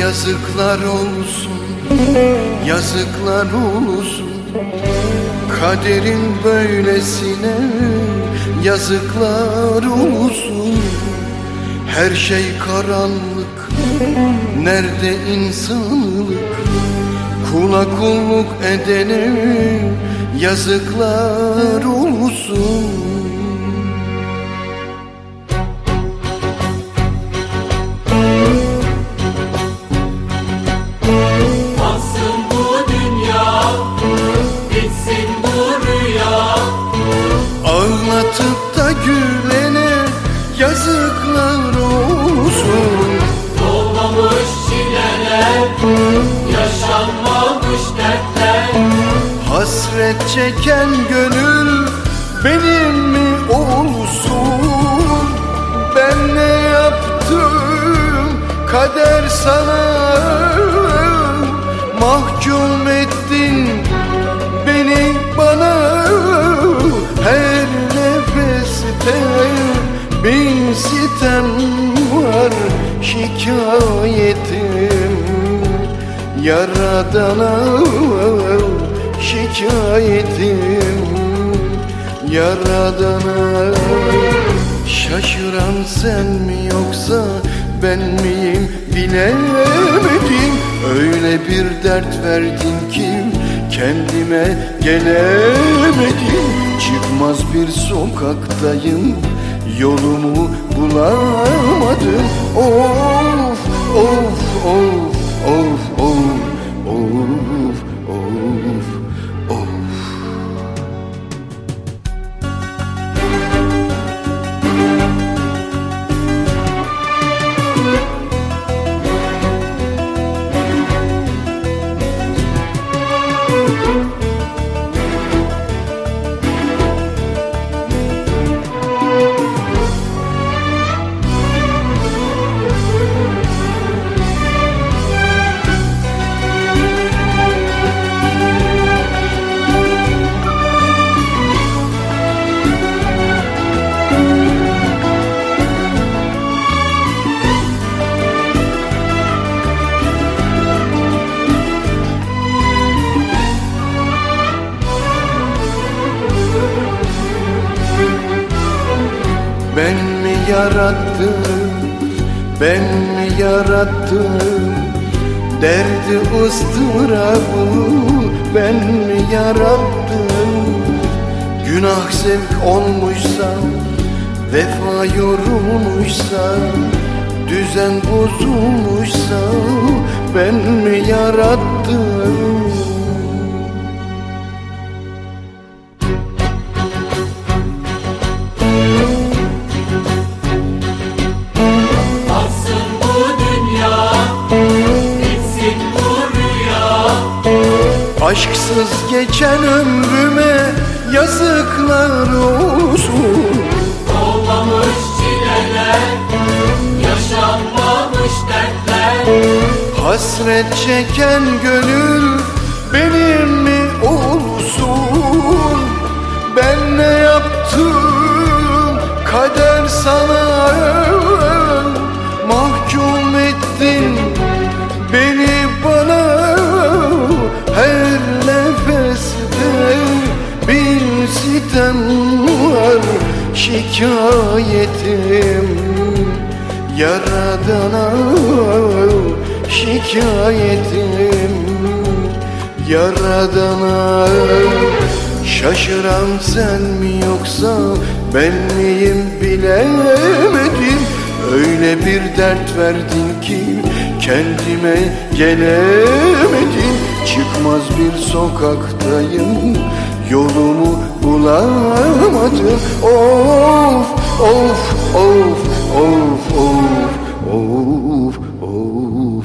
Yazıklar olsun, yazıklar olsun. Kaderin böylesine yazıklar olsun. Her şey karanlık, nerede insanlık? Kula kulluk edene yazıklar olsun Hasret çeken gönül benim mi olsun? Ben ne yaptım? Kader sana Mahkum ettin beni bana Her nefeste bin sitem var şikayetim. Yaradana şikayetim Yaradana Şaşıran sen mi yoksa ben miyim bilemedim. Öyle bir dert verdin ki kendime gelemedim. Çıkmaz bir sokaktayım yolumu bulamadım mi yarattım, ben mi yarattım? Derdi ıstırabı ben mi yarattım? Günah zevk olmuşsa, vefa yorulmuşsa Düzen bozulmuşsa ben mi yarattım Aşksız geçen ömrüme yazıklar olsun. Dolmamış çileler, yaşanmamış dertler. Hasret çeken gönül benim mi olsun? Ben ne yaptım? Kader sana şikayetim Yaradana şikayetim Yaradana Şaşıran sen mi yoksa ben miyim bilemedim Öyle bir dert verdin ki kendime gelemedim Çıkmaz bir sokaktayım Yolumu bulamadım Of of of of of of of of.